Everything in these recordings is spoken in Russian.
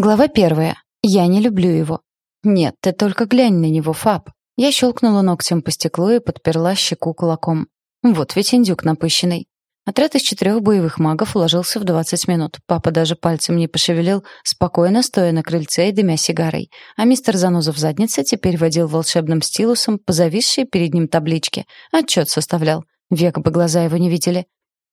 Глава первая. Я не люблю его. Нет, ты только глянь на него, Фаб. Я щелкнула ногтем по стеклу и подперла щеку кулаком. Вот ведь индюк напыщенный. Отряд из четырех боевых магов уложился в 20 минут. Папа даже пальцем не пошевелил, спокойно стоя на крыльце и дымя сигарой. А мистер Заноза в заднице теперь водил волшебным стилусом по зависшей перед ним табличке. Отчет составлял. Век бы глаза его не видели.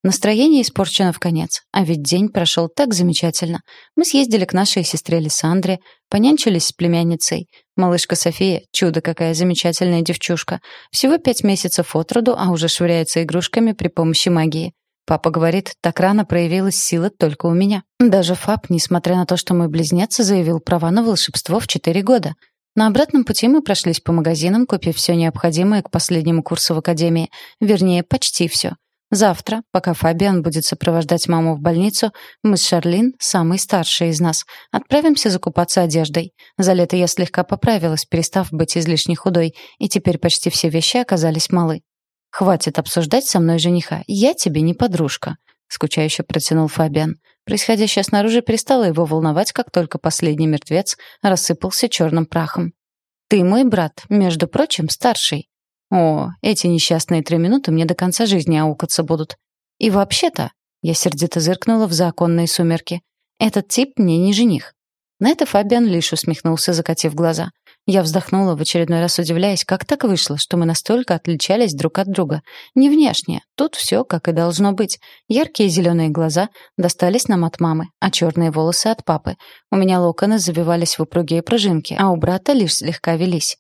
Настроение испорчено в конец, а ведь день прошел так замечательно. Мы съездили к нашей сестре Лиссандре, понянчились с племянницей. Малышка София, чудо какая замечательная девчушка. Всего пять месяцев от роду, а уже швыряется игрушками при помощи магии. Папа говорит, так рано проявилась сила только у меня. Даже Фаб, несмотря на то, что мы близнецы, заявил права на волшебство в четыре года. На обратном пути мы прошлись по магазинам, купив все необходимое к последнему курсу в академии. Вернее, почти все. Завтра, пока Фабиан будет сопровождать маму в больницу, мы с Шарлин, самый старший из нас, отправимся закупаться одеждой. За лето я слегка поправилась, перестав быть излишне худой, и теперь почти все вещи оказались малы. «Хватит обсуждать со мной жениха. Я тебе не подружка», — скучающе протянул Фабиан. Происходящее снаружи перестало его волновать, как только последний мертвец рассыпался черным прахом. «Ты мой брат, между прочим, старший», о, эти несчастные три минуты мне до конца жизни аукаться будут. И вообще-то, я сердито зыркнула в законные сумерки. Этот тип мне не жених. На это Фабиан лишь усмехнулся, закатив глаза. Я вздохнула, в очередной раз удивляясь, как так вышло, что мы настолько отличались друг от друга. Не внешне, тут все как и должно быть. Яркие зеленые глаза достались нам от мамы, а черные волосы от папы. У меня локоны завивались в упругие пружинки, а у брата лишь слегка велись.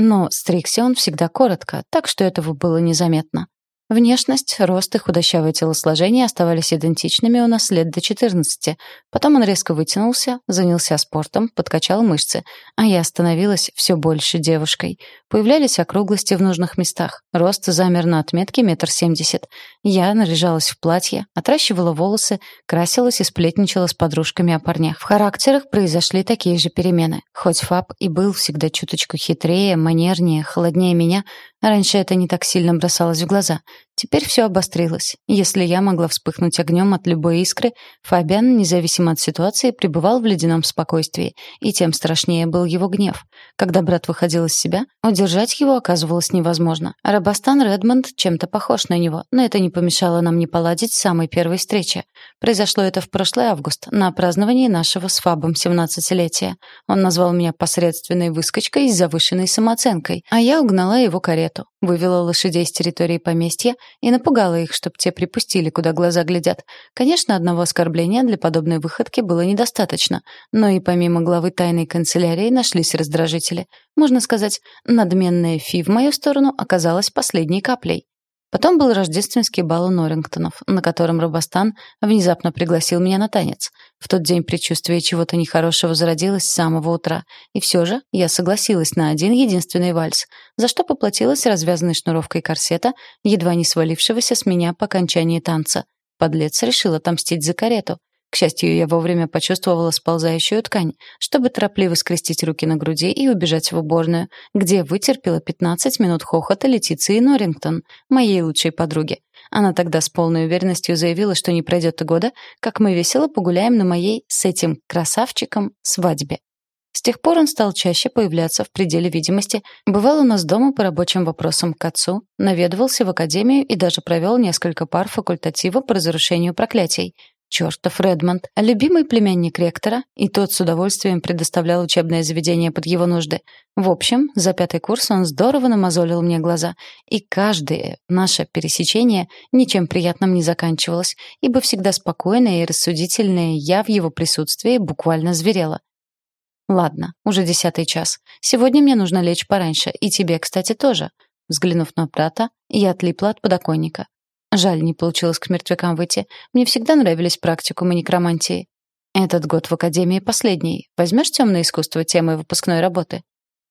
Но стригся он всегда коротко, так что этого было незаметно. Внешность, рост и худощавое телосложение оставались идентичными у нас лет до 14. Потом он резко вытянулся, занялся спортом, подкачал мышцы, а я становилась все больше девушкой. Появлялись округлости в нужных местах. Рост замер на отметке метр семьдесят. Я наряжалась в платье, отращивала волосы, красилась и сплетничала с подружками о парнях. В характерах произошли такие же перемены. Хоть Фаб и был всегда чуточку хитрее, манернее, холоднее меня, Раньше это не так сильно бросалось в глаза. Теперь все обострилось. Если я могла вспыхнуть огнем от любой искры, Фабиан, независимо от ситуации, пребывал в ледяном спокойствии, и тем страшнее был его гнев. Когда брат выходил из себя, удержать его оказывалось невозможно. Рабастан Редмонд чем-то похож на него, но это не помешало нам не поладить с самой первой встречи. Произошло это в прошлый август, на праздновании нашего с Фабом 17-летия. Он назвал меня посредственной выскочкой с завышенной самооценкой, а я угнала его карету, вывела лошадей с территории поместья и напугала их, чтобы те припустили, куда глаза глядят. Конечно, одного оскорбления для подобной выходки было недостаточно, но и помимо главы тайной канцелярии нашлись раздражители. Можно сказать, надменная фи в мою сторону оказалась последней каплей. Потом был рождественский бал у Норрингтонов, на котором Робостан внезапно пригласил меня на танец. В тот день предчувствие чего-то нехорошего зародилось с самого утра. И все же я согласилась на один единственный вальс, за что поплатилась развязанной шнуровкой корсета, едва не свалившегося с меня по окончании танца. Подлец решил отомстить за карету. К счастью, я вовремя почувствовала сползающую ткань, чтобы торопливо скрестить руки на груди и убежать в уборную, где вытерпела 15 минут хохота Летиции Норрингтон, моей лучшей подруги. Она тогда с полной уверенностью заявила, что не пройдет и года, как мы весело погуляем на моей с этим красавчиком свадьбе. С тех пор он стал чаще появляться в пределе видимости, бывал у нас дома по рабочим вопросам к отцу, наведывался в академию и даже провел несколько пар факультатива по разрушению проклятий, Чёртов Редмонд, любимый племянник ректора, и тот с удовольствием предоставлял учебное заведение под его нужды. В общем, за пятый курс он здорово намазолил мне глаза, и каждое наше пересечение ничем приятным не заканчивалось, ибо всегда спокойная и рассудительная я в его присутствии буквально зверела. Ладно, уже десятый час. Сегодня мне нужно лечь пораньше, и тебе, кстати, тоже. Взглянув на брата, я отлипла от подоконника. Жаль, не получилось к мертвякам выйти. Мне всегда нравились практикумы некромантии. Этот год в академии последний. Возьмешь темное искусство темой выпускной работы?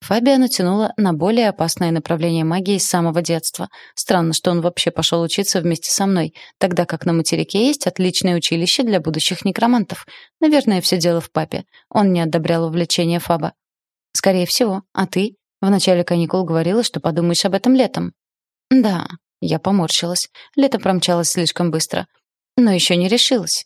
Фабия натянула на более опасное направление магии с самого детства. Странно, что он вообще пошел учиться вместе со мной, тогда как на материке есть отличное училище для будущих некромантов. Наверное, все дело в папе. Он не одобрял увлечение Фаба. Скорее всего. А ты? В начале каникул говорила, что подумаешь об этом летом. Да, я поморщилась. Лето промчалось слишком быстро. Но еще не решилась.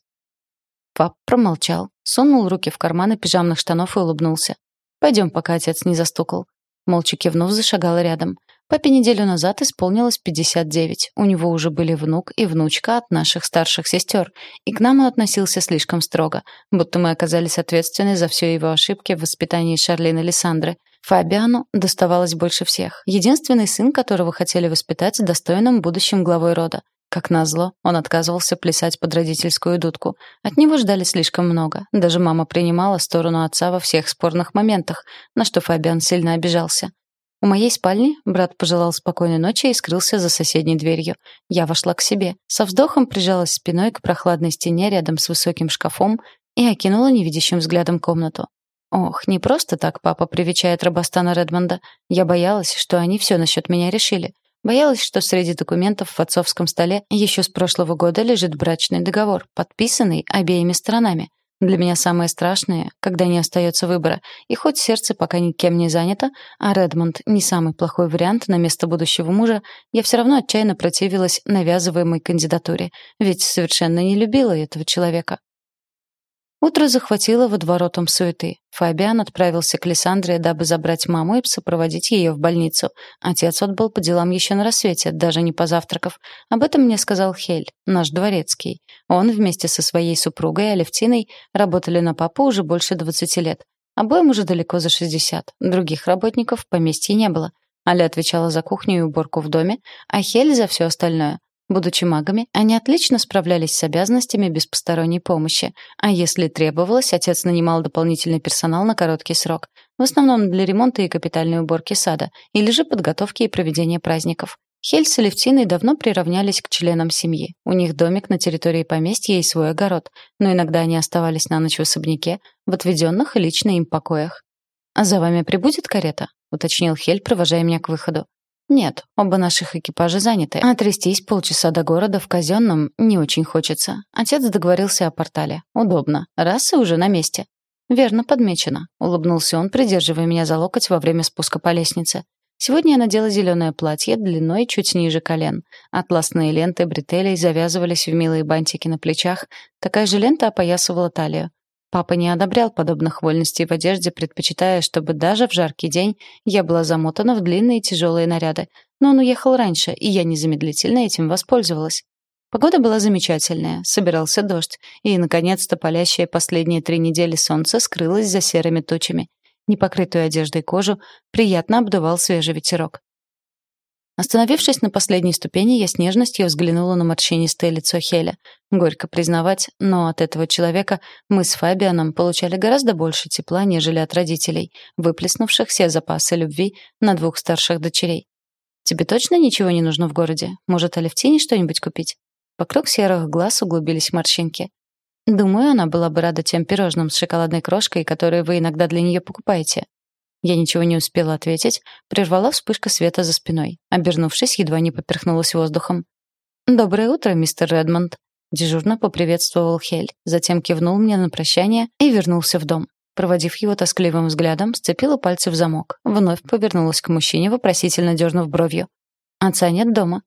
Пап промолчал. Сунул руки в карманы пижамных штанов и улыбнулся. «Пойдем, пока отец не застукал». Молча кивнув, зашагала рядом. Папе неделю назад исполнилось 59. У него уже были внук и внучка от наших старших сестер, и к нам он относился слишком строго, будто мы оказались ответственны за все его ошибки в воспитании Шарлин и Лиссандры. Фабиану доставалось больше всех. Единственный сын, которого хотели воспитать достойным будущим главой рода. Как назло, он отказывался плясать под родительскую дудку. От него ждали слишком много. Даже мама принимала сторону отца во всех спорных моментах, на что Фабиан сильно обижался. У моей спальни брат пожелал спокойной ночи и скрылся за соседней дверью. Я вошла к себе, со вздохом прижалась спиной к прохладной стене рядом с высоким шкафом и окинула невидящим взглядом комнату. Ох, не просто так папа привечает Робостана Редмонда. Я боялась, что они все насчет меня решили. Боялась, что среди документов в отцовском столе еще с прошлого года лежит брачный договор, подписанный обеими сторонами. Для меня самое страшное, когда не остается выбора, и хоть сердце пока никем не занято, а Редмонд не самый плохой вариант на место будущего мужа, я все равно отчаянно противилась навязываемой кандидатуре, ведь совершенно не любила этого человека. Утро захватило водоворотом суеты. Фабиан отправился к Лиссандре, дабы забрать маму и сопроводить ее в больницу. Отец отбыл по делам еще на рассвете, даже не позавтракав. Об этом мне сказал Хель, наш дворецкий. Он вместе со своей супругой Алевтиной работали на папу уже больше 20 лет. Обоим уже далеко за 60. Других работников в поместье не было. Аля отвечала за кухню и уборку в доме, а Хель за все остальное. Будучи магами, они отлично справлялись с обязанностями без посторонней помощи, а если требовалось, отец нанимал дополнительный персонал на короткий срок, в основном для ремонта и капитальной уборки сада, или же подготовки и проведения праздников. Хельс и Левтиной давно приравнялись к членам семьи. У них домик на территории поместья и свой огород, но иногда они оставались на ночь в особняке, в отведенных лично им покоях. «А за вами прибудет карета?» — уточнил Хель, провожая меня к выходу. «Нет, оба наших экипажа заняты, а трястись полчаса до города в казенном не очень хочется. Отец договорился о портале. Удобно. Раз и уже на месте». «Верно подмечено», — улыбнулся он, придерживая меня за локоть во время спуска по лестнице. Сегодня я надела зеленое платье длиной чуть ниже колен. Атласные ленты бретелей завязывались в милые бантики на плечах. Такая же лента опоясывала талию. Папа не одобрял подобных вольностей в одежде, предпочитая, чтобы даже в жаркий день я была замотана в длинные тяжелые наряды. Но он уехал раньше, и я незамедлительно этим воспользовалась. Погода была замечательная, собирался дождь, и, наконец-то, палящее последние три недели солнце скрылось за серыми тучами. Непокрытую одеждой кожу приятно обдувал свежий ветерок. Остановившись на последней ступени, я с нежностью взглянула на морщинистое лицо Хеля. Горько признавать, но от этого человека мы с Фабианом получали гораздо больше тепла, нежели от родителей, выплеснувших все запасы любви на двух старших дочерей. «Тебе точно ничего не нужно в городе? Может, Алевтине что-нибудь купить?» Вокруг серых глаз углубились морщинки. «Думаю, она была бы рада тем пирожным с шоколадной крошкой, которые вы иногда для нее покупаете. Я ничего не успела ответить, прервала вспышка света за спиной. Обернувшись, едва не поперхнулась воздухом. «Доброе утро, мистер Редмонд», — дежурно поприветствовал Хель, затем кивнул мне на прощание и вернулся в дом. Проводив его тоскливым взглядом, сцепила пальцы в замок, вновь повернулась к мужчине, вопросительно дернув бровью. «Отца нет дома».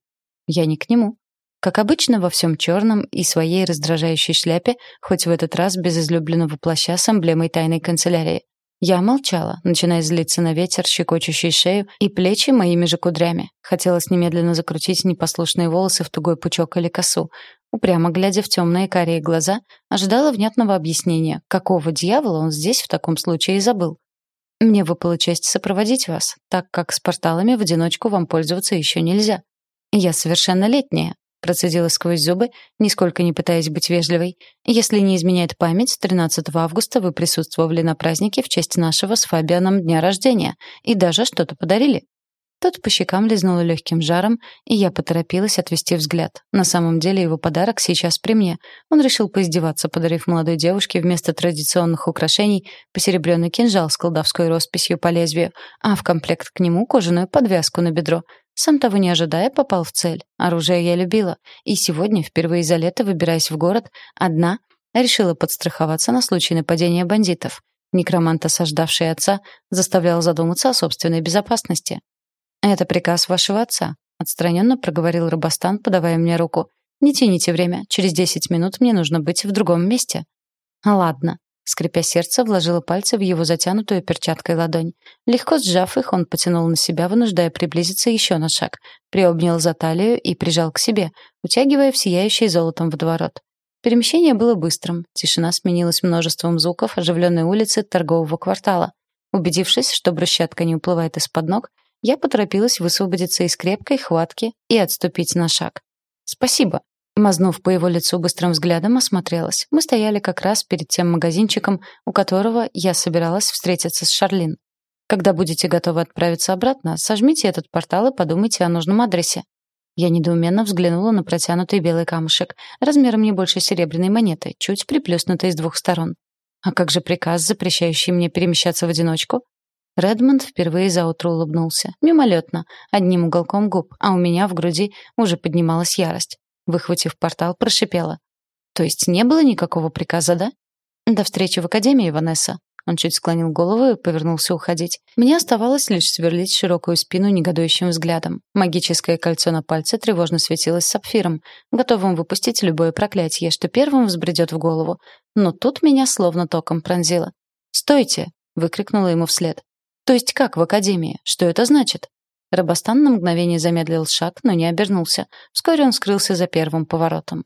«Я не к нему». Как обычно, во всем черном и своей раздражающей шляпе, хоть в этот раз без излюбленного плаща с эмблемой тайной канцелярии. Я молчала, начиная злиться на ветер, щекочущий шею и плечи моими же кудрями. Хотелось немедленно закрутить непослушные волосы в тугой пучок или косу. Упрямо глядя в темные карие глаза, ожидала внятного объяснения, какого дьявола он здесь в таком случае забыл. Мне выпала честь сопроводить вас, так как с порталами в одиночку вам пользоваться еще нельзя. Я совершеннолетняя, процедила сквозь зубы, нисколько не пытаясь быть вежливой. Если не изменяет память, 13 августа вы присутствовали на празднике в честь нашего с Фабианом дня рождения и даже что-то подарили. Тот по щекам лизнуло легким жаром, и я поторопилась отвести взгляд. На самом деле его подарок сейчас при мне. Он решил поиздеваться, подарив молодой девушке вместо традиционных украшений посеребренный кинжал с колдовской росписью по лезвию, а в комплект к нему кожаную подвязку на бедро — сам того не ожидая, попал в цель. Оружие я любила. И сегодня, впервые за лето, выбираясь в город, одна, решила подстраховаться на случай нападения бандитов. Некромант, осаждавший отца, заставлял задуматься о собственной безопасности. «Это приказ вашего отца», — отстраненно проговорил Робостан, подавая мне руку. «Не тяните время. Через десять минут мне нужно быть в другом месте». «Ладно». Скрипя сердце, вложила пальцы в его затянутую перчаткой ладонь. Легко сжав их, он потянул на себя, вынуждая приблизиться еще на шаг. Приобнял за талию и прижал к себе, утягивая в сияющий золотом водоворот. Перемещение было быстрым. Тишина сменилась множеством звуков оживленной улицы торгового квартала. Убедившись, что брусчатка не уплывает из-под ног, я поторопилась высвободиться из крепкой хватки и отступить на шаг. «Спасибо», Мазнув по его лицу быстрым взглядом, осмотрелась. Мы стояли как раз перед тем магазинчиком, у которого я собиралась встретиться с Шарлин. Когда будете готовы отправиться обратно, сожмите этот портал и подумайте о нужном адресе. Я недоуменно взглянула на протянутый белый камушек, размером не больше серебряной монеты, чуть приплюснутый с двух сторон. А как же приказ, запрещающий мне перемещаться в одиночку? Редмонд впервые заутро улыбнулся. Мимолетно, одним уголком губ, а у меня в груди уже поднималась ярость. Выхватив портал, прошипела. «То есть не было никакого приказа, да?» «До встречи в Академии, Ванесса». Он чуть склонил голову и повернулся уходить. Мне оставалось лишь сверлить широкую спину негодующим взглядом. Магическое кольцо на пальце тревожно светилось сапфиром, готовым выпустить любое проклятие, что первым взбредет в голову. Но тут меня словно током пронзило. «Стойте!» — выкрикнула ему вслед. «То есть как в Академии? Что это значит?» Робостан на мгновение замедлил шаг, но не обернулся. Вскоре он скрылся за первым поворотом.